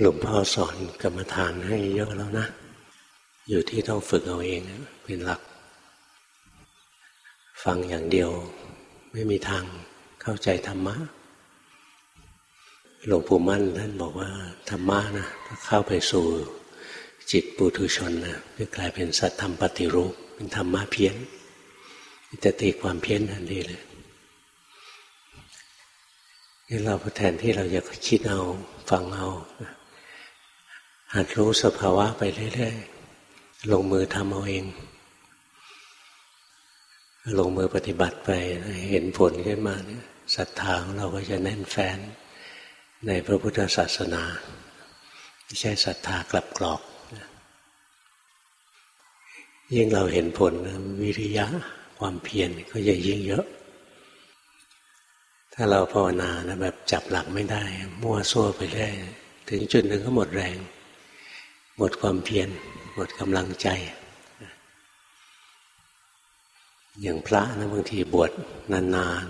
หลวงพ่อสอนกรรมฐานให้เยอะแล้วนะ อยู่ที่ต้องฝึกเอาเองเป็นหลัก ฟังอย่างเดียวไม่มีทางเข้าใจธรรมะ หลวงปู่มั่นท่านบอกว่า ธรรมะนะถ้าเข้าไปสู่จิตปุถุชนนะจะกลายเป็นสัตธรรมปฏิรูป เป็นธรรมะเพี้ยนจะตีความเพี้ยนทันทีเลยนี่เราแทนที่เราจะคิดเอาฟังเอา หัดรู้สภาวะไปเรื่อยๆลงมือทำเอาเอง ลงมือปฏิบัติไปเห็นผลขึ้นมาเนี่ยศรัทธาของเราก็จะแน่นแฟ้นในพระพุทธศาสนาไม่ใช่ศรัทธากลับกรอกยิ่งเราเห็นผลวิริยะความเพียรก็จะยิ่งเยอะ ถ้าเราภาวนานะแบบจับหลักไม่ได้ มั่วซั่วไปเรื่อยถึงจุดหนึ่งก็หมดแรง หมดความเพียรหมดกำลังใจ อย่างพระนะบางทีบวชนาน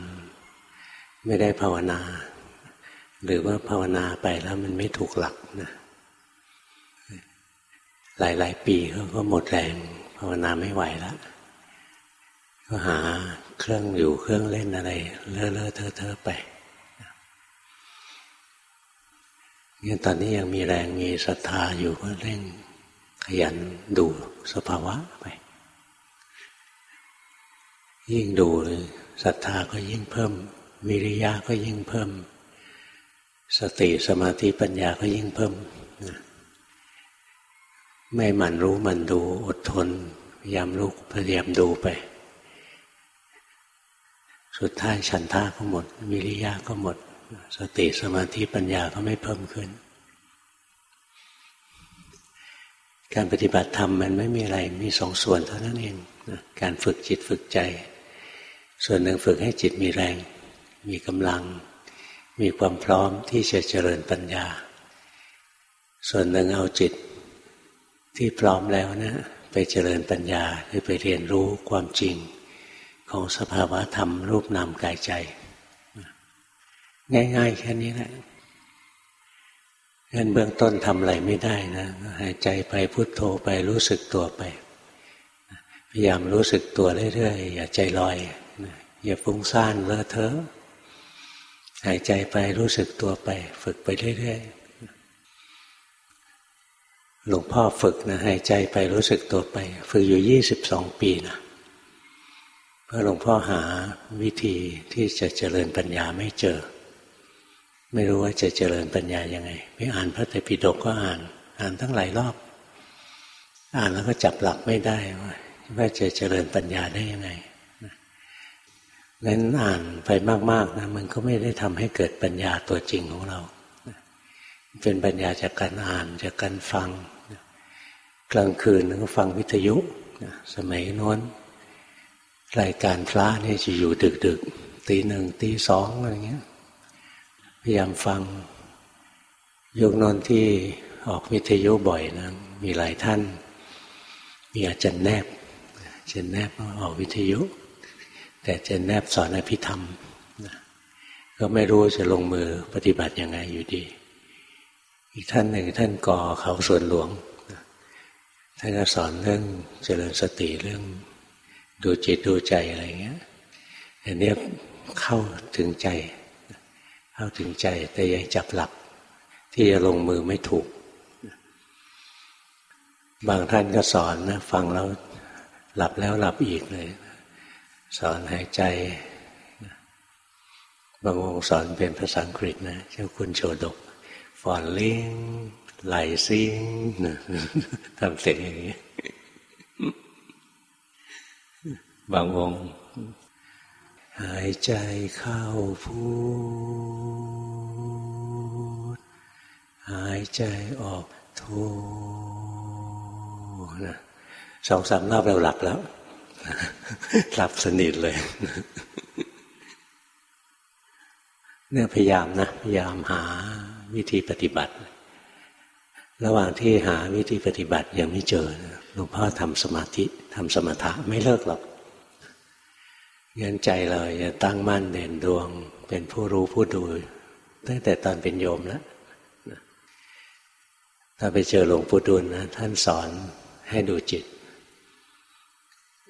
ๆ ไม่ได้ภาวนา หรือว่าภาวนาไปแล้วมันไม่ถูกหลักนะหลาย ๆ ปีเขาก็หมดแรงภาวนาไม่ไหวแล้วก็หาเครื่องอยู่เครื่องเล่นอะไร เลอะเลอะเทอะเทอะไป งั้นตอนนี้ยังมีแรงมีศรัทธาอยู่ก็เร่งขยันดูสภาวะไป ยิ่งดูศรัทธาก็ยิ่งเพิ่มวิริยะก็ยิ่งเพิ่ม สติสมาธิปัญญาก็ยิ่งเพิ่มไม่หมั่นรู้มันดูอดทนพยายามรู้พยายามดูไป สุดท้ายฉันท่าก็หมดวิริยะก็หมด สติสมาธิปัญญาก็ไม่เพิ่มขึ้น การปฏิบัติธรรมมันไม่มีอะไรมีสองส่วนเท่านั้นเองการฝึกจิตฝึกใจ ส่วนหนึ่งฝึกให้จิตมีแรง มีกำลัง มีความพร้อมที่จะเจริญปัญญา ส่วนหนึ่งเอาจิตที่พร้อมแล้วนะไปเจริญปัญญาคือไปเรียนรู้ความจริงของสภาวะธรรมรูปนามกายใจ ง่ายๆแค่นี้แหละเงินเบื้องต้นทำอะไรไม่ได้นะหายใจไปพุโทโธไปรู้สึกตัวไป พยายามรู้สึกตัวเรื่อยๆอย่าใจลอยอย่าฟุ้งซ่านเลอะเทอะหายใจไปรู้สึกตัวไป ฝึกไปเรื่อยๆหลวงพ่อฝึกนะหายใจไปรู้สึกตัวไป ฝึกอยู่ยี่สิบสองปีนะเพราะหลวงพ่อหาวิธีที่จะเจริญปัญญาไม่เจอ ไม่รู้ว่าจะเจริญปัญญายังไงไปอ่านพระไตรปิฎกก็อ่าน อ่านทั้งหลายรอบ อ่านแล้วก็จับหลักไม่ได้ว่าว่าจะเจริญปัญญาได้ยังไงงั้นอ่านไปมากๆนะมันก็ไม่ได้ทำให้เกิดปัญญาตัวจริงของเรา เป็นปัญญาจากการอ่านจากการฟัง กลางคืนก็ฟังวิทยุสมัยโน้นรายการพระนี่จะอยู่ดึกดึกตีหนึ่งตีสองอะไรเงี้ย ยายามฟังยุคนนที่ออกวิทยุบ่อยนะ มีหลายท่าน มีอาจารย์แนบอาจารย์แนบออกวิทยุ แต่อาจารย์แนบสอนอภิธรรมก็ไม่รู้จะลงมือปฏิบัติยังไงอยู่ดี อีกท่านหนึ่งท่านก่อเขาส่วนหลวงท่านก็สอนเรื่องเจริญสติเรื่องดูจิตดูใจอะไรเงี้ยอันนี้เข้าถึงใจ เข้าถึงใจแต่ยังจับหลัก ที่จะลงมือไม่ถูก บางท่านก็สอนนะฟังแล้วหลับแล้วหลับอีกเลย สอนหายใจ บางองค์สอนเป็นภาษาอังกฤษนะ เจ้าคุณโชดกฟอนลิงไหลซิงทำเสียงอย่างนี้ บางองค์ หายใจเข้าพูด หายใจออกโทนะสองสามรอบเราหลับแล้ว หลับสนิทเลย เนี่ยพยายามนะ พยายามหาวิธีปฏิบัติ ระหว่างที่หาวิธีปฏิบัติยังไม่เจอหลวงพ่อทำสมาธิทำสมถะไม่เลิกหรอก ยันใจเราจะตั้งมั่นเด่นดวง เป็นผู้รู้ผู้ดู ตั้งแต่ตอนเป็นโยมแล้วถ้าไปเจอหลวงปู่ดุลนะท่านสอนให้ดูจิต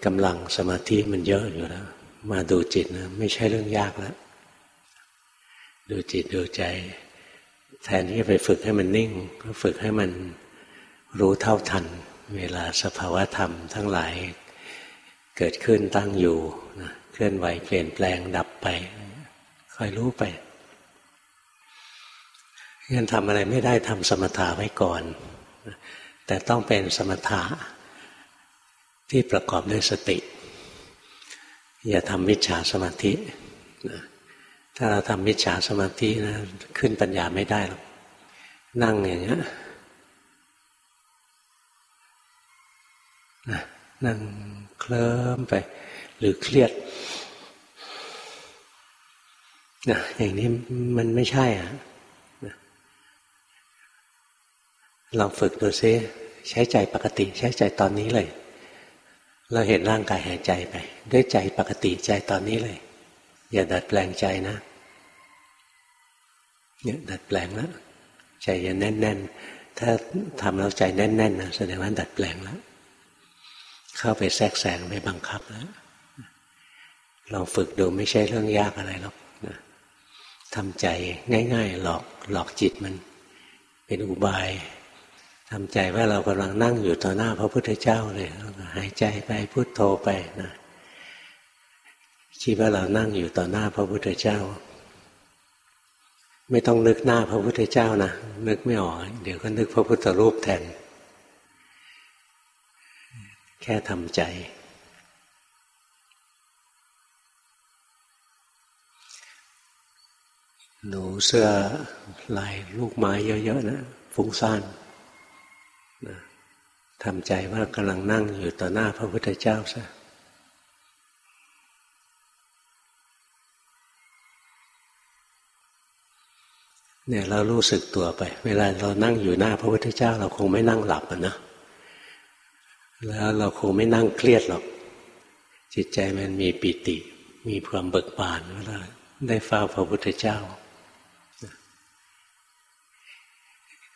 กำลังสมาธิมันเยอะอยู่แล้ว มาดูจิตนะไม่ใช่เรื่องยากแล้วดูจิตดูใจ แทนที่จะไปฝึกให้มันนิ่ง ก็ฝึกให้มันรู้เท่าทัน เวลาสภาวะธรรมทั้งหลายเกิดขึ้นตั้งอยู่นะ เคลื่อนไหวเปลี่ยนแปลงดับไปคอยรู้ไปงั้นทำอะไรไม่ได้ทำสมถะไว้ก่อน แต่ต้องเป็นสมถะที่ประกอบด้วยสติ อย่าทำมิจฉาสมาธิถ้าเราทำมิจฉาสมาธินะขึ้นปัญญาไม่ได้หรอกนั่งอย่างเงี้ย นั่งเคลิ้มไป หรือเครียดนะอย่างนี้มันไม่ใช่อะลองฝึกดูซิใช้ใจปกติ ใช้ใจตอนนี้เลย เราเห็นร่างกายหายใจไป ด้วยใจปกติใจตอนนี้เลย อย่าดัดแปลงใจนะเนี่ยดัดแปลงแล้วใจอย่าแน่น ๆ ถ้าทำแล้วใจแน่นๆนะแสดงว่าดัดแปลงแล้ว เข้าไปแทรกแซงไปบังคับแล้วลองฝึกดูไม่ใช่เรื่องยากอะไรหรอกทำใจง่าย ๆ หลอกหลอกจิตมัน เป็นอุบายทำใจว่าเรากำลังนั่งอยู่ต่อหน้าพระพุทธเจ้าเลยหายใจไปพุโทโธไปนะคิดว่าเรานั่งอยู่ต่อหน้าพระพุทธเจ้า ไม่ต้องนึกหน้าพระพุทธเจ้านะนึกไม่ออกเดี๋ยวก็นึกพระพุทธรูปแทน แค่ทำใจ หนูเสื้อลายลูกไม้เยอะๆนะฟุ้งซ่านทำใจว่ากำลังนั่งอยู่ต่อหน้าพระพุทธเจ้าซะเนี่ยเรารู้สึกตัวไป เวลาเรานั่งอยู่หน้าพระพุทธเจ้า เราคงไม่นั่งหลับนะ แล้วเราคงไม่นั่งเครียดหรอก จิตใจมันมีปิติ มีความเบิกบานเวลาได้เฝ้าพระพุทธเจ้า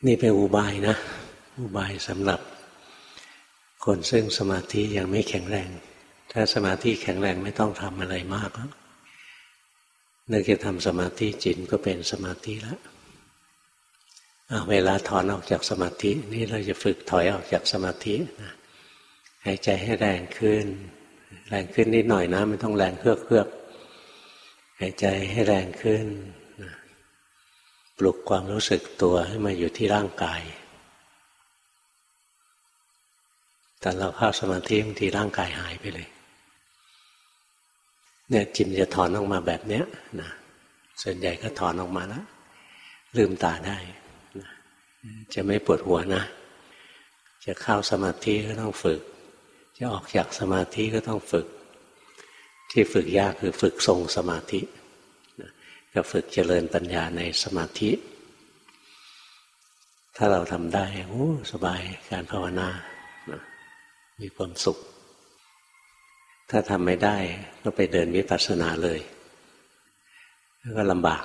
นี่เป็นอุบายนะ อุบายสำหรับ คนซึ่งสมาธิยังไม่แข็งแรง ถ้าสมาธิแข็งแรงไม่ต้องทำอะไรมากแล้วนึกจะทำสมาธิจิตก็เป็นสมาธิแล้วเวลาถอนออกจากสมาธิ นี่เราจะฝึกถอยออกจากสมาธินะ หายใจให้แรงขึ้น แรงขึ้นนิดหน่อยนะ ไม่ต้องแรงเครือกเครือกหายใจให้แรงขึ้น ปลุกความรู้สึกตัวให้มาอยู่ที่ร่างกายแต่เราเข้าสมาธิบางทีร่างกายหายไปเลย เนี่ยจิตจะถอนออกมาแบบเนี้ยนะส่วนใหญ่ก็ถอนออกมาแล้วลืมตาได้นะจะไม่ปวดหัวนะ จะเข้าสมาธิก็ต้องฝึก จะออกจากสมาธิก็ต้องฝึก ที่ฝึกยากคือฝึกทรงสมาธิกับฝึกเจริญปัญญาในสมาธิ ถ้าเราทำได้โอ้สบายการภาวนามีความสุข ถ้าทำไม่ได้ก็ไปเดินวิปัสสนาเลยก็ลำบาก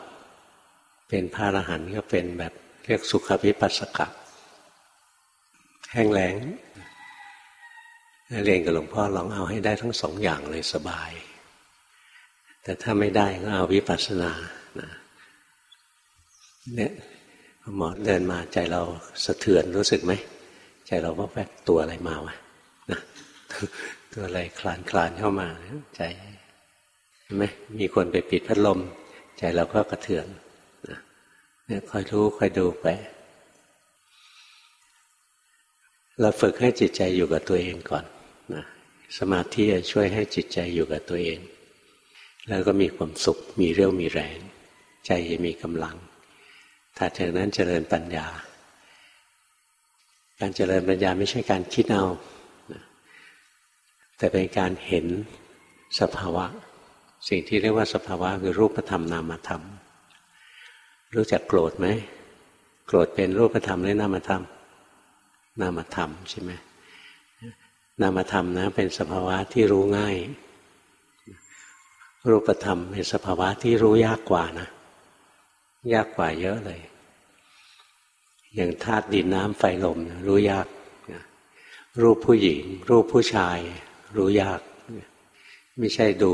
เป็นพระอรหันต์ก็เป็นแบบเรียกสุขวิปัสสกะแห้งแล้ง เรียนกับหลวงพ่อลองเอาให้ได้ทั้งสองอย่างเลยสบาย แต่ถ้าไม่ได้ก็เอาวิปัสสนาเนี่ยหมอเดินมาใจเราสะเทือนรู้สึกไหม ใจเราว่าแวบตัวอะไรมาวะนะตัวอะไรคลานคลานเข้ามาใจเห็นไหมมีคนไปปิดพัดลม ใจเราก็กระเทือนนะเนี่ยคอยรู้คอยดูไปเราฝึกให้จิตใจอยู่กับตัวเองก่อน นะสมาธิจะช่วยให้จิตใจอยู่กับตัวเอง แล้วก็มีความสุข มีเรี่ยวมีแรง ใจจะมีกำลังถ้าจากนั้นเจริญปัญญา การเจริญปัญญาไม่ใช่การคิดเอา แต่เป็นการเห็นสภาวะ สิ่งที่เรียกว่าสภาวะคือรูปธรรมนามธรรม รู้จักโกรธไหม โกรธเป็นรูปธรรมหรือนามธรรม นามธรรมใช่ไหม นามธรรมนะเป็นสภาวะที่รู้ง่าย รูปธรรมเป็นสภาวะที่รู้ยากกว่านะ ยากกว่าเยอะเลย อย่างธาตุดินน้ำไฟลมรู้ยากรูปผู้หญิง รูปผู้ชาย รู้ยาก ไม่ใช่ดู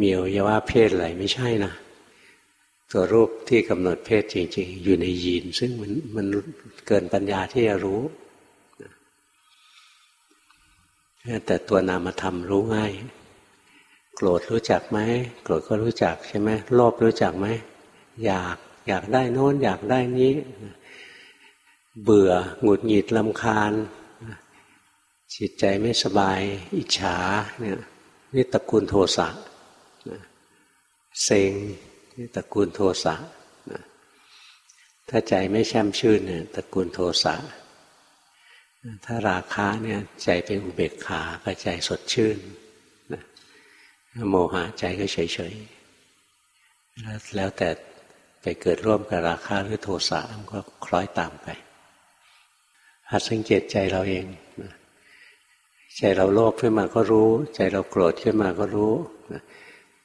มีอวัยวะเพศอะไรไม่ใช่นะตัวรูปที่กำหนดเพศจริง ๆ อยู่ในยีน ซึ่งมันมันเกินปัญญาที่จะรู้ แต่ตัวนามธรรมรู้ง่าย โกรธรู้จักไหมโกรธก็รู้จักใช่ไหมโลภรู้จักไหมอยากอยากได้โน้นอยากได้นี้ เบื่อหงุดหงิดลำคาญจิตใจไม่สบาย อิจฉาเนี่ยนี่ตระกูลโทสะเซ็งนี่ตระกูลโทสะถ้าใจไม่แช่มชื่นเนี่ยตระกูลโทสะ ถ้าราคะเนี่ยใจเป็นอุเบกขาก็ใจสดชื่นโมหะใจก็เฉยเฉยแล้วแต่ไปเกิดร่วมกับราคะหรือโทสะมันก็คล้อยตามไปหัดสังเกตใจเราเองใจเราโลภขึ้นมาก็รู้ ใจเราโกรธขึ้นมาก็รู้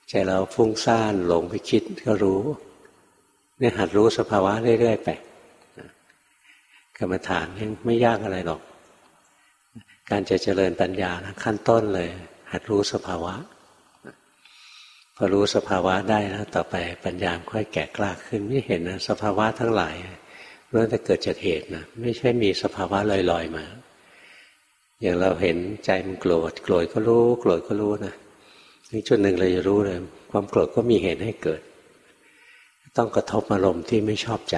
ใจเราฟุ้งซ่านหลงไปคิดก็รู้เนี่ยหัดรู้สภาวะเรื่อยๆไป กรรมฐานยังไม่ยากอะไรหรอก การจะเจริญปัญญานะขั้นต้นเลย หัดรู้สภาวะ พอรู้สภาวะได้แล้วต่อไปปัญญาค่อยแก่กล้าขึ้นไม่เห็นนะสภาวะทั้งหลายล้วนแต่เกิดจากเหตุนะไม่ใช่มีสภาวะลอยๆมา อย่างเราเห็นใจมันโกรธโกรธก็รู้ โกรธก็รู้นะนี่จุดหนึ่งเราจะรู้เลย ความโกรธก็มีเหตุให้เกิด ต้องกระทบอารมณ์ที่ไม่ชอบใจ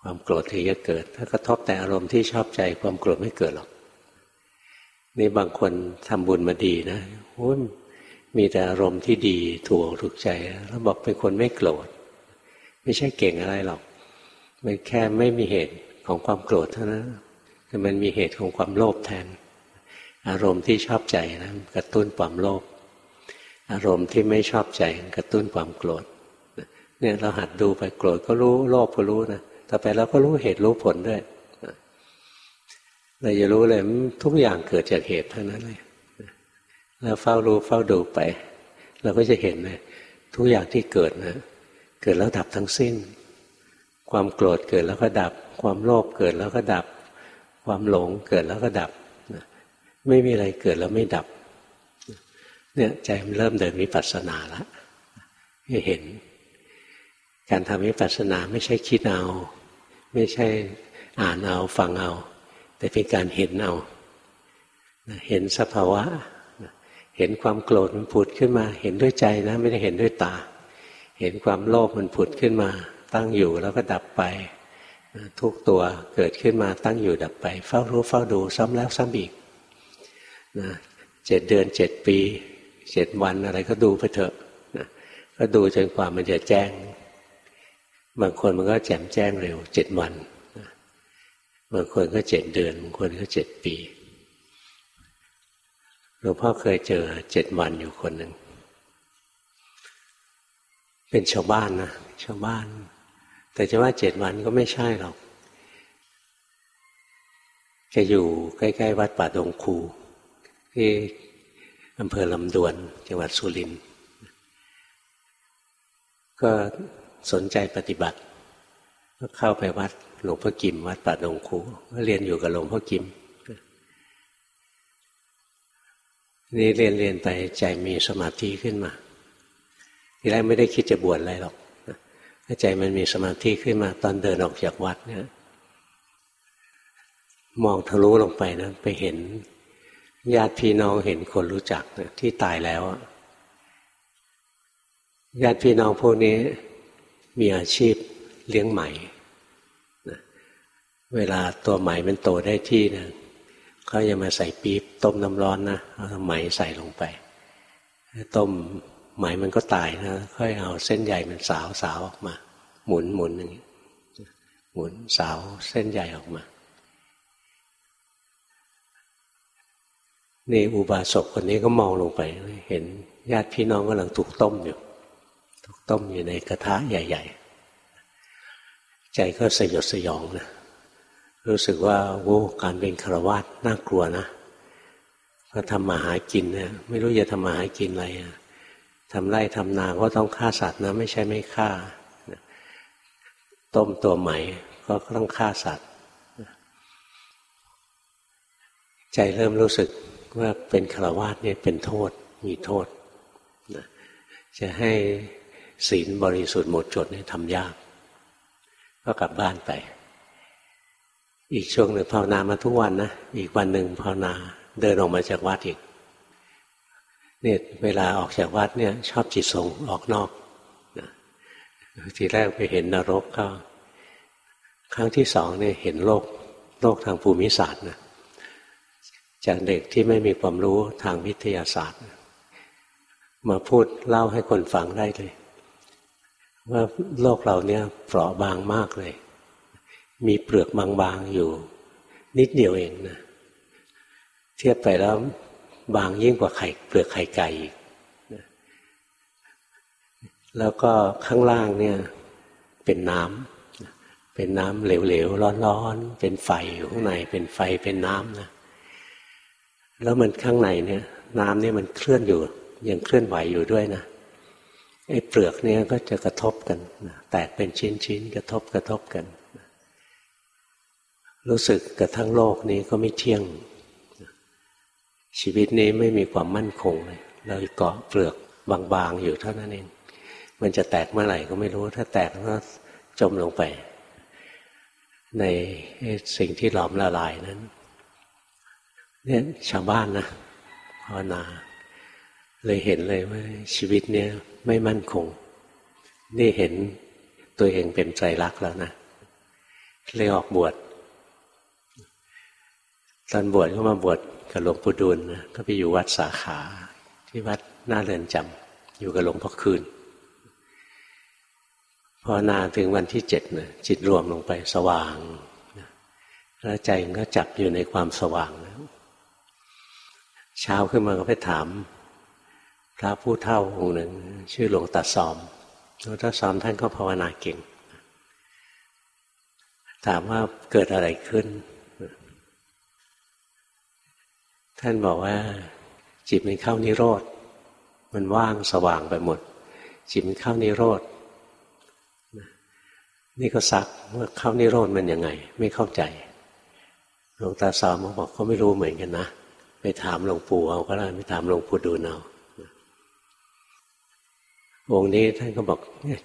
ความโกรธถึงจะเกิด ถ้ากระทบแต่อารมณ์ที่ชอบใจความโกรธไม่เกิดหรอก นี่บางคนทำบุญมาดีนะโอ้มีแต่อารมณ์ที่ดีถูกถูกใจ แล้วบอกเป็นคนไม่โกรธ ไม่ใช่เก่งอะไรหรอกมันแค่ไม่มีเหตุของความโกรธเท่านั้นแต่มันมีเหตุของความโลภแทน อารมณ์ที่ชอบใจนะกระตุ้นความโลภอารมณ์ที่ไม่ชอบใจกระตุ้นความโกรธเนี่ยเราหัดดูไปโกรธก็รู้โลภก็รู้นะ ต่อไปเราก็รู้เหตุรู้ผลด้วยเราจะรู้เลยทุกอย่างเกิดจากเหตุเท่านั้นเลยแล้วเฝ้ารู้เฝ้าดูไป เราก็จะเห็นเลยทุกอย่างที่เกิดนะ เกิดแล้วดับทั้งสิ้น ความโกรธเกิดแล้วก็ดับ ความโลภเกิดแล้วก็ดับ ความหลงเกิดแล้วก็ดับไม่มีอะไรเกิดแล้วไม่ดับ เนี่ยใจมันเริ่มเดินวิปัสสนาแล้วเห็น การทำวิปัสสนาไม่ใช่คิดเอา ไม่ใช่อ่านเอาฟังเอา แต่เป็นการเห็นเอา เห็นสภาวะ เห็นความโกรธมันผุดขึ้นมา เห็นด้วยใจนะ ไม่ได้เห็นด้วยตา เห็นความโลภมันผุดขึ้นมา ตั้งอยู่แล้วก็ดับไป ทุกตัวเกิดขึ้นมาตั้งอยู่ดับไป เฝ้ารู้เฝ้าดูซ้ำแล้วซ้ำอีกนะเจ็ดเดือนเจ็ดปีเจ็ดวันอะไรก็ดูไปเถอะนะก็ดูจนกว่ามันจะแจ้ง บางคนมันก็แจ่มแจ้งเร็วเจ็ดวันบางคนก็เจ็ดเดือนบางคนก็เจ็ดปีหลวงพ่อเคยเจอเจ็ดวันอยู่คนหนึ่ง เป็นชาวบ้านนะชาวบ้าน แต่จะว่าเจ็ดวันก็ไม่ใช่หรอกแกอยู่ใกล้ ๆ วัดป่าดงคู ที่อำเภอลำดวนจังหวัดสุรินทร์ก็ สนใจปฏิบัติ ก็เข้าไปวัดหลวงพ่อกิม วัดป่าดงคูก็เรียนอยู่กับหลวงพ่อกิมนี่เรียนเรียนไปใจมีสมาธิขึ้นมา ทีแรกไม่ได้คิดจะบวชอะไรหรอกถ้าใจมันมีสมาธิขึ้นมา ตอนเดินออกจากวัดเนี่ยมองทะลุลงไปนะไปเห็นญาติพี่น้องเห็นคนรู้จักนะที่ตายแล้วญาติพี่น้องพวกนี้ มีอาชีพเลี้ยงไหมเวลาตัวไหมมันโตได้ที่นะเขาจะมาใส่ปี๊บต้มน้ำร้อนนะเอาไหมใส่ลงไป ต้มไหมมันก็ตายนะค่อยเอาเส้นใหญ่มันสาวสาวออกมา หมุนหมุนอย่างนี้หมุนสาวเส้นใหญ่ออกมานี่อุบาสกคนนี้ก็มองลงไป เห็นญาติพี่น้องกำลังถูกต้มอยู่ ต้มอยู่ในกระทะใหญ่ ๆ ใจก็สยดสยองนะรู้สึกว่าโว้การเป็นคาวาสน่ากลัวนะก็ทำมาหากินเนี่ยไม่รู้จะทำมาหากินอะไรทำไร่ทำนาก็ต้องฆ่าสัตว์นะ ไม่ใช่ไม่ฆ่าต้มตัวใหม่ก็ต้องฆ่าสัตว์ ใจเริ่มรู้สึกว่าเป็นฆราวาสเนี่ยเป็นโทษมีโทษจะให้ ศีลบริสุทธิ์หมดจดเนี่ยทำยาก ก็กลับบ้านไป อีกช่วงหนึ่งภาวนามาทุกวันนะอีกวันหนึ่งภาวนาเดินออกมาจากวัดอีกเนี่ยเวลาออกจากวัดเนี่ย ชอบจิตส่งออกนอกนะทีแรกไปเห็นนรกก็ ครั้งที่สองเนี่ยเห็นโลกโลกทางภูมิศาสตร์นะจากเด็กที่ไม่มีความรู้ทางวิทยาศาสตร์ มาพูดเล่าให้คนฟังได้เลย ว่าโลกเราเนี่ยเปราะบางมากเลย มีเปลือกบางๆอยู่ นิดเดียวเองนะ เทียบไปแล้วบางยิ่งกว่าไข่เปลือกไข่ไก่อีกแล้วก็ข้างล่างเนี่ย เป็นน้ำเป็นน้ำเหลวๆร้อนๆเป็นไฟอยู่ข้างในเป็นไฟเป็นน้ำนะแล้วมันข้างในเนี่ย น้ำเนี่ยมันเคลื่อนอยู่ยังเคลื่อนไหวอยู่ด้วยนะ ไอ้เปลือกเนี่ยก็จะกระทบกันแตกเป็นชิ้นๆกระทบกระทบกัน รู้สึกกระทั่งโลกนี้ก็ไม่เที่ยง ชีวิตนี้ไม่มีความมั่นคงเลยเราเกาะเปลือกบางๆอยู่เท่านั้นเอง มันจะแตกเมื่อไหร่ก็ไม่รู้ ถ้าแตกก็จมลงไป ในสิ่งที่หลอมละลายนั้น เนี่ยชาวบ้านนะภาวนา เลยเห็นเลยว่าชีวิตเนี่ยไม่มั่นคง นี่เห็นตัวเองเป็นใจรักแล้วนะเลยออกบวชตอนบวชก็มาบวชกับหลวงปู่ดูลนะก็ไปอยู่วัดสาขา ที่วัดหน้าเรือนจำอยู่กับหลวงพ่อคืนพอนาถึงวันที่เจ็ดนะจิตรวมลงไปสว่างแล้วใจก็จับอยู่ในความสว่างนะเช้าขึ้นมาก็ไปถาม พระผู้เท่าองค์หนึ่ง ชื่อหลวงตาซอมหลวงตาซอมท่านก็ภาวนาเก่ง ถามว่าเกิดอะไรขึ้น ท่านบอกว่า จิตมันเข้านิโรธ มันว่างสว่างไปหมด จิตมันเข้านิโรธนี่ก็ซักว่าเข้านิโรธมันยังไง ไม่เข้าใจหลวงตาสาวมาบอกเขาไม่รู้เหมือนกันนะไปถามหลวงปู่เอาก็ได้ไปถามหลวงปู่ดูเอา องค์นี้ท่านก็บอก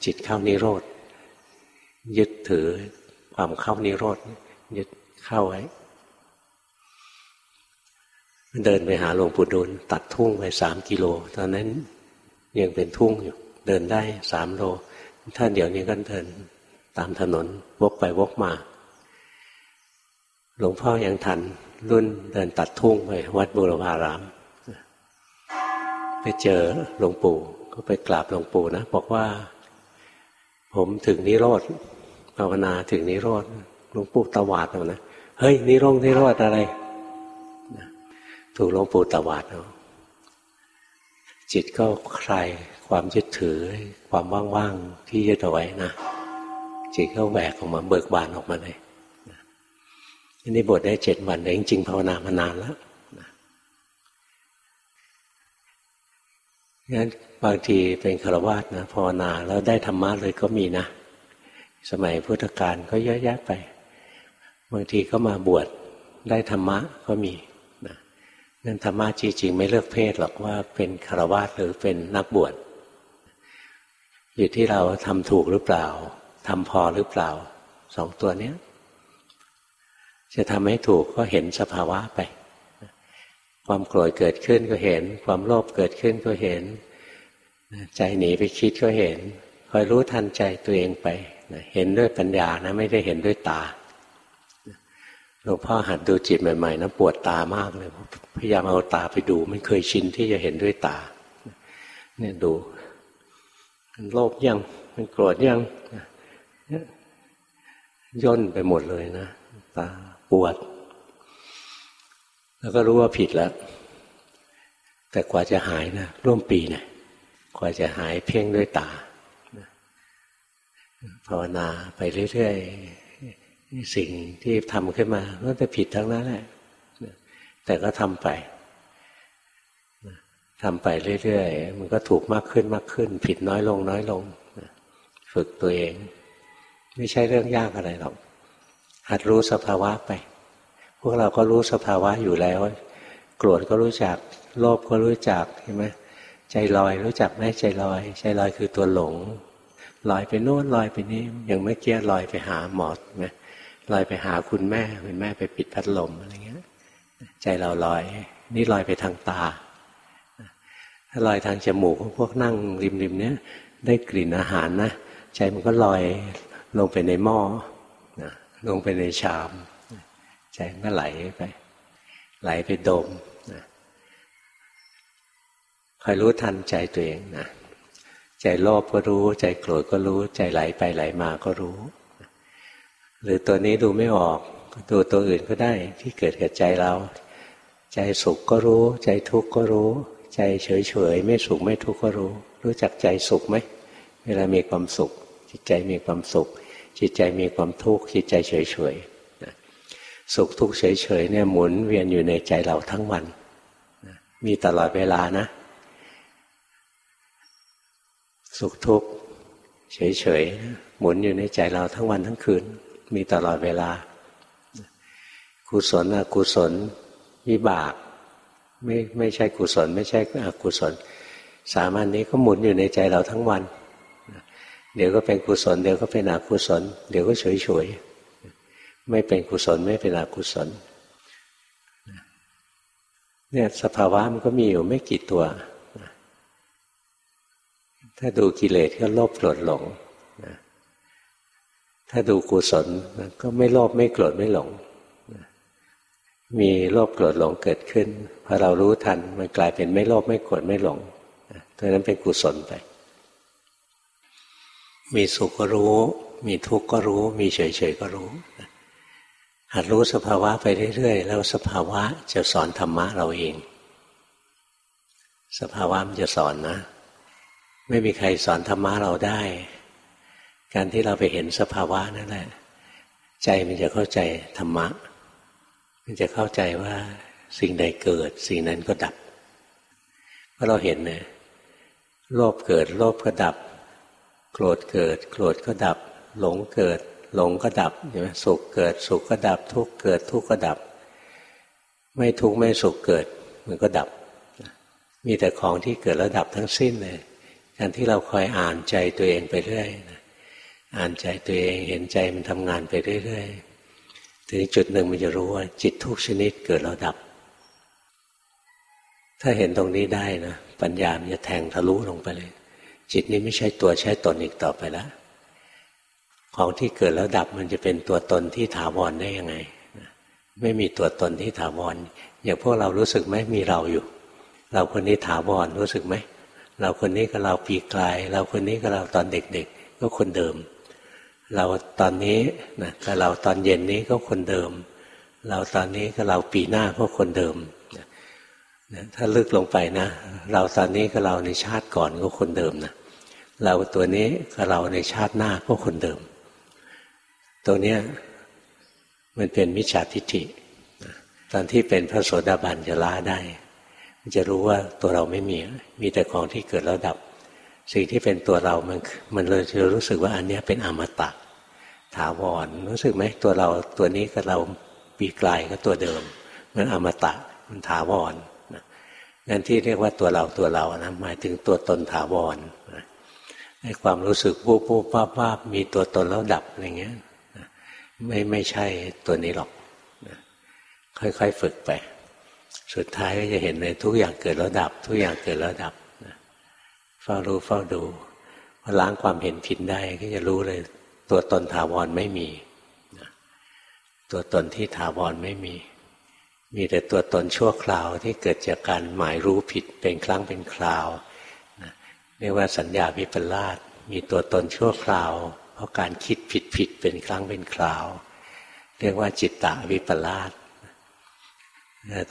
จิตเข้านิโรธยึดถือความเข้านิโรธยึดเข้าไว้เดินไปหาหลวงปู่ดูลตัดทุ่งไปสามกิโล ตอนนั้นยังเป็นทุ่งอยู่เดินได้สามโลท่านเดี๋ยวนี้ก็เดินตามถนนวกไปวกมา หลวงพ่อยังทัน รุ่นเดินตัดทุ่งไปวัดบุรพาราม ไปเจอหลวงปู่ ก็ไปกราบหลวงปู่นะบอกว่า ผมถึงนิโรธภาวนาถึงนิโรธหลวงปู่ตวาดเอานะเฮ้ยนิโรธนิโรธอะไรถูกหลวงปู่ตวาดเอาจิตก็คลายความยึดถือความว่างๆที่ยึดเอาไว้นะจิตก็แหวกออกมาเบิกบานออกมาเลยอันนี้บทได้เจ็ดวันแต่จริงๆภาวนามานานแล้ว งั้นบางทีเป็นฆราวาสนะภาวนาแล้วได้ธรรมะเลยก็มีนะ สมัยพุทธกาลก็เยอะแยะไป บางทีก็มาบวชได้ธรรมะก็มีนั่นธรรมะจริงๆไม่เลือกเพศหรอกว่าเป็นคารวะหรือเป็นนักบวชอยู่ที่เราทำถูกหรือเปล่าทำพอหรือเปล่าสองตัวเนี้ยจะทำให้ถูกก็เห็นสภาวะไป ความโกรธเกิดขึ้นก็เห็น ความโลภเกิดขึ้นก็เห็น ใจหนีไปคิดก็เห็นคอยรู้ทันใจตัวเองไปเห็นด้วยปัญญานะไม่ได้เห็นด้วยตาหลวงพ่อหัดดูจิตใหม่ๆนะปวดตามากเลยพยายามเอาตาไปดูไม่เคยชินที่จะเห็นด้วยตา เนี่ยดู มันโลภยังมันโกรธยังย่นไปหมดเลยนะตาปวด แล้วก็รู้ว่าผิดแล้ว แต่กว่าจะหายนะร่วมปีนะกว่าจะหายเพ่งด้วยตาภาวนาไปเรื่อยๆ สิ่งที่ทำขึ้นมาก็จะผิดทั้งนั้นแหละแต่ก็ทำไปทำไปเรื่อยๆ มันก็ถูกมากขึ้นมากขึ้น ผิดน้อยลงน้อยลงฝึกตัวเอง ไม่ใช่เรื่องยากอะไรหรอกหัดรู้สภาวะไป วกเราก็รู้สภาวะอยู่แล้ว โกรธก็รู้จัก โลภก็รู้จักใช่ไหมใจลอยรู้จักไหมใจลอย ใจลอยคือตัวหลง ลอยไปโน่นลอยไปนี่อย่างเมื่อกี้ลอยไปหาหมอดไหมลอยไปหาคุณแม่คุณแม่ไปปิดพัดลมอะไรเงี้ย ใจเราลอย นี่ลอยไปทางตาถ้าลอยทางจมูกพวกนั่งริมริมเนี้ยได้กลิ่นอาหารนะใจมันก็ลอยลงไปในหม้อนะลงไปในชาม ใจมันก็ไหลไป ไหลไปดมนะคอยรู้ทันใจตัวเองนะใจโลภก็รู้ ใจโกรธก็รู้ ใจไหลไปไหลมาก็รู้ หรือตัวนี้ดูไม่ออกดูตัวอื่นก็ได้ที่เกิดกับใจเรา ใจสุขก็รู้ ใจทุกข์ก็รู้ ใจเฉยเฉยไม่สุขไม่ทุกข์ก็รู้ รู้จักใจสุขไหมเวลามีความสุข จิตใจมีความสุข จิตใจมีความทุกข์จิตใจเฉยเฉย สุขทุกข์เฉยเฉยเนี่ยหมุนเวียนอยู่ในใจเราทั้งวัน มีตลอดเวลานะ สุขทุกข์เฉยๆหมุนอยู่ในใจเราทั้งวันทั้งคืน มีตลอดเวลา กุศลอกุศลวิบาก ไม่ไม่ใช่กุศล ไม่ใช่อกุศล สามัญนนี้ก็หมุนอยู่ในใจเราทั้งวัน เดี๋ยวก็เป็นกุศล เดี๋ยวก็เป็นอกุศล เดี๋ยวก็เฉยเฉย ไม่เป็นกุศลไม่เป็นอกุศลเนี่ยสภาวะมันก็มีอยู่ไม่กี่ตัว ถ้าดูกิเลสก็โลภโกรธหลง ถ้าดูกุศลก็ไม่โลภไม่โกรธไม่หลง มีโลภโกรธหลงเกิดขึ้นพอเรารู้ทันมันกลายเป็นไม่โลภไม่โกรธไม่หลงนะเพราะนั้นเป็นกุศลไป มีสุขก็รู้ มีทุกข์ก็รู้ มีเฉยๆก็รู้ หัดรู้สภาวะไปเรื่อยๆ แล้วสภาวะจะสอนธรรมะเราเอง สภาวะมันจะสอนนะ ไม่มีใครสอนธรรมะเราได้ การที่เราไปเห็นสภาวะนั่นแหละ ใจมันจะเข้าใจธรรมะ มันจะเข้าใจว่าสิ่งใดเกิด สิ่งนั้นก็ดับเพราะเราเห็นเนี่ยโลภเกิด โลภก็ดับ โกรธเกิด โกรธก็ดับ หลงเกิด หลงก็ดับใช่ไหมสุขเกิดสุขก็ดับ ทุกเกิดทุกก็ดับ ไม่ทุกไม่สุขเกิด มันก็ดับ มีแต่ของที่เกิดแล้วดับทั้งสิ้นเลยการที่เราคอยอ่านใจตัวเองไปเรื่อยนะอ่านใจตัวเองเห็นใจมันทำงานไปเรื่อยๆถึงจุดหนึ่งมันจะรู้ว่า จิตทุกชนิดเกิดแล้วดับ ถ้าเห็นตรงนี้ได้นะปัญญามันจะแทงทะลุลงไปเลย จิตนี้ไม่ใช่ตัวใช้ตนอีกต่อไปแล้ว ของที่เกิดแล้วดับมันจะเป็นตัวตนที่ถาวรได้ยังไง ไม่มีตัวตนที่ถาวร อย่างพวกเรารู้สึกไหมมีเราอยู่ เราคนนี้ถาวรรู้สึกไหม เราคนนี้กับเราปีกลาย เราคนนี้กับเราตอนเด็กๆ ก็คนเดิม เราตอนนี้นะกับเราตอนเย็นนี้ก็คนเดิม เราตอนนี้กับเราปีหน้าก็คนเดิมถ้าลึกลงไปนะ เราตอนนี้กับเราในชาติก่อนก็คนเดิมนะเราตัวนี้กับเราในชาติหน้าก็คนเดิม ตัวเนี้ยมันเป็นมิจฉาทิฏฐิตอนที่เป็นพระโสดาบันจะละได้ มันจะรู้ว่าตัวเราไม่มี มีแต่ของที่เกิดแล้วดับ สิ่งที่เป็นตัวเรา มันมันเลยจะรู้สึกว่าอันนี้เป็นอมตะถาวรรู้สึกไหมตัวเราตัวนี้กับเราปีกลายก็ตัวเดิม มันอมตะมันถาวรนั่นที่เรียกว่าตัวเราตัวเรานะหมายถึงตัวตนถาวรให้ความรู้สึกวูบวูบวาบวาบมีตัวตนแล้วดับอะไรเงี้ย ไม่ไม่ใช่ตัวนี้หรอกค่อยๆฝึกไป สุดท้ายก็จะเห็นเลยทุกอย่างเกิดแล้วดับ ทุกอย่างเกิดแล้วดับเฝ้ารู้เฝ้าดูพอล้างความเห็นผิดได้ก็จะรู้เลย ตัวตนถาวรไม่มีตัวตนที่ถาวรไม่มี มีแต่ตัวตนชั่วคราวที่เกิดจากการหมายรู้ผิดเป็นครั้งเป็นคราวเรียกว่าสัญญาวิปลาสมีตัวตนชั่วคราว เพราะการคิดผิดผิดเป็นครั้งเป็นคราว เรียกว่าจิตตะวิปลาส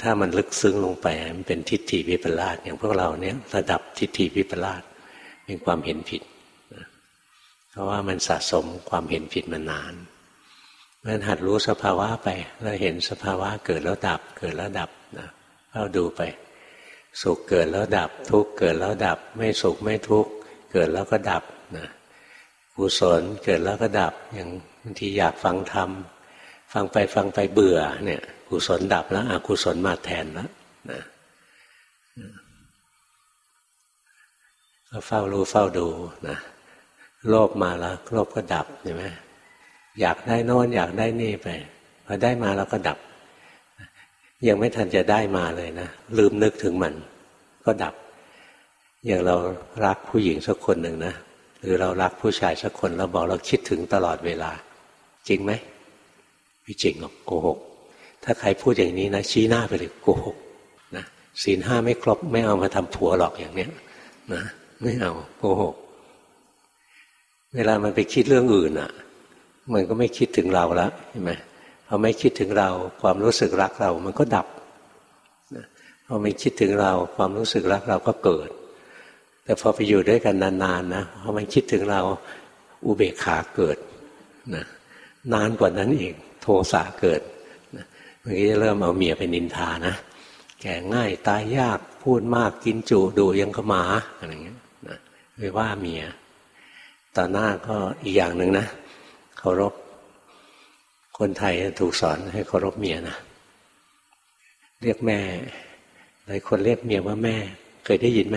ถ้ามันลึกซึ้งลงไปมันเป็นทิฏฐิวิปลาสอย่างพวกเราเนี่ยระดับทิฏฐิวิปลาสเป็นความเห็นผิด เพราะว่ามันสะสมความเห็นผิดมานานมันหัดรู้สภาวะไป แล้วเห็นสภาวะเกิดแล้วดับ เกิดแล้วดับนะเราดูไป สุขเกิดแล้วดับ ทุกข์เกิดแล้วดับ ไม่สุขไม่ทุกข์เกิดแล้วก็ดับนะ กุศลเกิดแล้วก็ดับอย่างบางทีอยากฟังธรรมฟังไปฟังไปเบื่อเนี่ยกุศลดับแล้วอกุศลมาแทนแล้วนะก็เฝ้ารู้เฝ้าดูนะโลภมาแล้วโลภก็ดับใช่ไหมอยากได้นอนอยากได้นี่ไปพอได้มาแล้วก็ดับ ยังไม่ทันจะได้มาเลยนะลืมนึกถึงมัน ก็ดับ อย่างเรารักผู้หญิงสักคนหนึ่งนะ หรือเรารักผู้ชายสักคนเราบอกเราคิดถึงตลอดเวลา จริงไหมไม่จริงหรอกโกหก ถ้าใครพูดอย่างนี้นะ ชี้หน้าไปเลยโกหกนะศีลห้าไม่ครบไม่เอามาทำผัวหรอกอย่างเนี้ยนะไม่เอาโกหก เวลามันไปคิดเรื่องอื่นอะ มันก็ไม่คิดถึงเราแล้วเห็นไหมพอไม่คิดถึงเราความรู้สึกรักเรามันก็ดับพอไม่คิดถึงเราความรู้สึกรักเราก็เกิด แต่พอไปอยู่ด้วยกันนานๆนะพอมันคิดถึงเราอุเบกขาเกิดนะนานกว่านั้นอีกโทสะเกิดเมื่อกี้จะเริ่มเอาเมียไปนินทานะแก่ง่ายตายยากพูดมากกินจุดูยังขมาอะไรเงี้ยนะไปว่าเมียต่อหน้าก็อีกอย่างหนึ่งนะเคารพคนไทยถูกสอนให้เคารพเมียนะเรียกแม่หลายคนเรียกเมียว่าแม่ เคยได้ยินไหม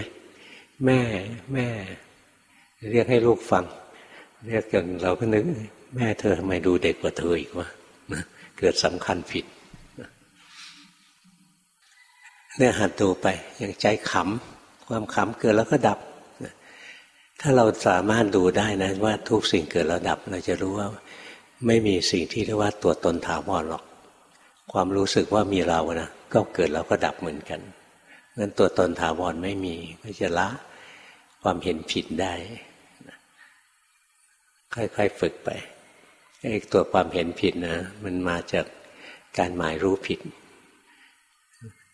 แม่แม่ เรียกให้ลูกฟัง เรียกจนเราก็นึก แม่เธอทำไมดูเด็กกว่าเธออีกวะเกิดสำคัญผิดเนี่ยหัดดูไปอย่างใจขำความขำเกิดแล้วก็ดับ ถ้าเราสามารถดูได้นะว่าทุกสิ่งเกิดแล้วดับ เราจะรู้ว่าไม่มีสิ่งที่เรียกว่าตัวตนถาวรหรอก ความรู้สึกว่ามีเรานะก็เกิดแล้วก็ดับเหมือนกันนั้นตัวตนถาวรไม่มีก็จะละ ความเห็นผิดได้ค่อยๆฝึกไปไอ้ตัวความเห็นผิดนะมันมาจากการหมายรู้ผิด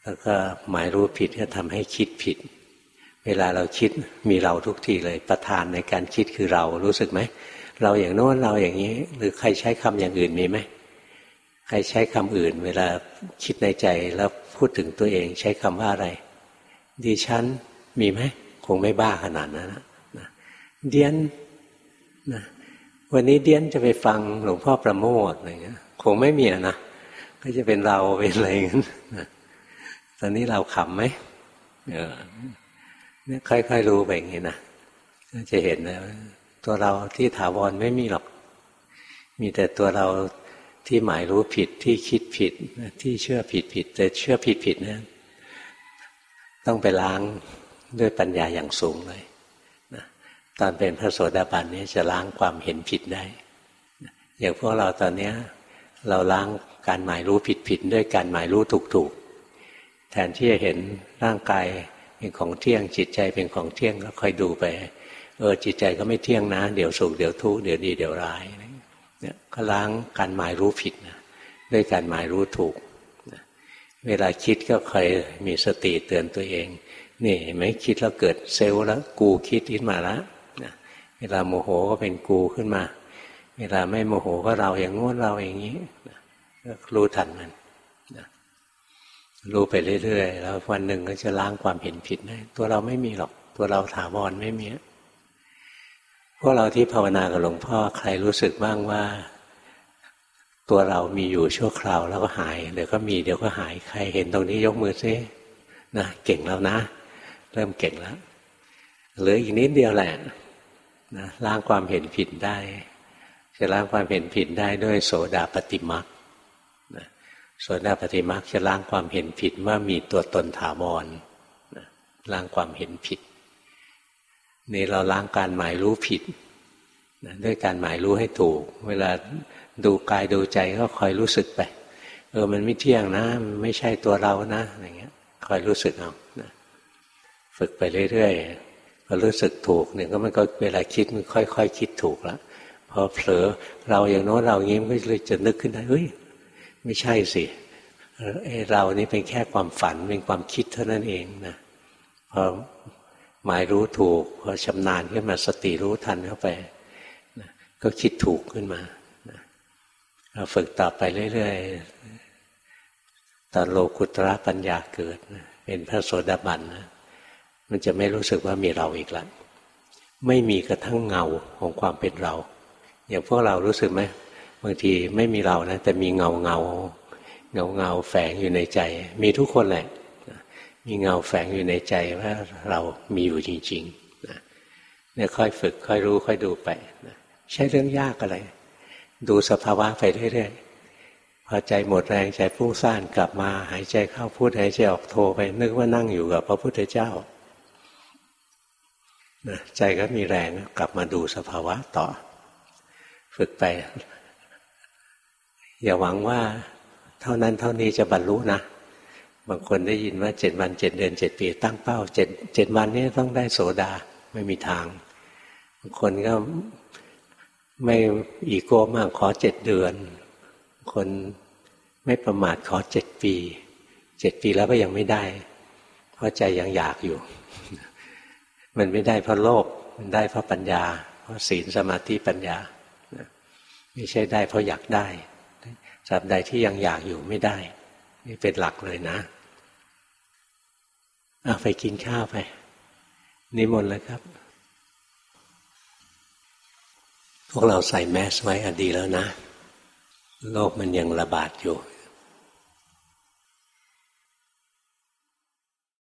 แล้วก็หมายรู้ผิดก็ทำให้คิดผิด เวลาเราคิดมีเราทุกทีเลยประธานในการคิดคือเรารู้สึกไหมเราอย่างโน้นเราอย่างนี้ หรือใครใช้คำอย่างอื่นมีไหมใครใช้คำอื่น เวลาคิดในใจแล้วพูดถึงตัวเองใช้คำว่าอะไรดิฉันมีไหม คงไม่บ้าขนาดนั้นนะเดียนนะวันนี้เดียนจะไปฟังหลวงพ่อประโมทอะไรเงี้ย คงไม่มีนะก็จะเป็นเราเป็นอะไรเงี้ยตอนนี้เราขำไหมเนี่ยค่อยๆรู้ไปอย่างนี้นะจะเห็นนะตัวเราที่ถาวรไม่มีหรอก มีแต่ตัวเราที่หมายรู้ผิดที่คิดผิดที่เชื่อผิดผิด แต่เชื่อผิดผิดเนะต้องไปล้าง ด้วยปัญญาอย่างสูงเลยตอนเป็นพระโสดาบันนี้จะล้างความเห็นผิดได้อย่างพวกเราตอนนี้เราล้างการหมายรู้ผิดผิดด้วยการหมายรู้ถูกถูกแทนที่จะเห็นร่างกายเป็นของเที่ยง จิตใจเป็นของเที่ยงก็คอยดูไป เออจิตใจก็ไม่เที่ยงนะ เดี๋ยวสุขเดี๋ยวทุกข์เดี๋ยวดีเดี๋ยวร้ายเนี่ยก็ล้างการหมายรู้ผิดนะด้วยการหมายรู้ถูก เวลาคิดก็คอยมีสติเตือนตัวเอง นี่ไม่คิดแล้วเกิดเซลล์แล้ว กูคิดขึ้นมาแล้วเวลาโมโหก็เป็นกูขึ้นมา เวลาไม่โมโหก็เราอย่างง้นเราอย่างนี้ก็รู้ทันมันรู้ไปเรื่อยๆ แล้ววันหนึ่งก็จะล้างความเห็นผิดได้ตัวเราไม่มีหรอก ตัวเราถาวรไม่มีพวกเราที่ภาวนากับหลวงพ่อใครรู้สึกบ้างว่า ตัวเรามีอยู่ชั่วคราวแล้วก็หาย เดี๋ยวก็มีเดี๋ยวก็หายใครเห็นตรงนี้ยกมือซินะเก่งแล้วนะ เริ่มเก่งแล้วเหลืออีกนิดเดียวแหละนะล้างความเห็นผิดได้ จะล้างความเห็นผิดได้ด้วยโสดาปฏิมักนะโสดาปฏิมักจะล้างความเห็นผิดว่ามีตัวตนถาวรนะล้างความเห็นผิด นี่เราล้างการหมายรู้ผิดนะด้วยการหมายรู้ให้ถูก เวลาดูกายดูใจก็คอยรู้สึกไป เออมันไม่เที่ยงนะ ไม่ใช่ตัวเรานะอะไรเงี้ยคอยรู้สึกเอานะ ฝึกไปเรื่อยๆพอรู้สึกถูกเนี่ยก็มันก็เวลาคิดมันค่อยๆคคิดถูกแล้วพอเผลอเราอย่างโน้นเราอย่างนี้มันก็เลยจะนึกขึ้นได้เฮ้ยไม่ใช่สิเอเรานี่เป็นแค่ความฝันเป็นความคิดเท่านั้นเองนะพอหมายรู้ถูกพอชำนาญขึ้นมาสติรู้ทันเข้าไปนะก็คิดถูกขึ้นมานะเราฝึกต่อไปเรื่อยๆตอนโลกุตระปัญญาเกิดนะเป็นพระโสดาบันนะ มันจะไม่รู้สึกว่ามีเราอีกแล้วไม่มีกระทั่งเงาของความเป็นเรา อย่างพวกเรารู้สึกไหมบางทีไม่มีเรานะแต่มีเงาเงาเงาเงาแฝงอยู่ในใจ มีทุกคนแหละมีเงาแฝงอยู่ในใจว่าเรามีอยู่จริงๆนะเนี่ยค่อยฝึกค่อยรู้ค่อยดูไปนะใช่เรื่องยากอะไร ดูสภาวะไปเรื่อยๆพอใจหมดแรงใจฟุ้งซ่านกลับมา หายใจเข้าพูดหายใจออกโทรไป นึกว่านั่งอยู่กับพระพุทธเจ้า นะใจก็มีแรงกลับมาดูสภาวะต่อ ฝึกไป อย่าหวังว่าเท่านั้นเท่านี้จะบรรลุนะ บางคนได้ยินว่าเจ็ดวันเจ็ดเดือนเจ็ดปีตั้งเป้าเจ็ดเจ็ดวันนี้ต้องได้โสดาไม่มีทาง บางคนก็ไม่อีโก้มากขอเจ็ดเดือน คนไม่ประมาทขอเจ็ดปี เจ็ดปีแล้วก็ยังไม่ได้ เพราะใจยังอยากอยู่ มันไม่ได้เพราะโลภมันได้เพราะปัญญา เพราะศีลสมาธิปัญญาไม่ใช่ได้เพราะอยากได้ตราบใดที่ยังอยากอยู่ไม่ได้ นี่เป็นหลักเลยนะเอาไปกินข้าวไป นิมนต์เลยครับ พวกเราใส่แมสไว้อดีแล้วนะโรคมันยังระบาดอยู่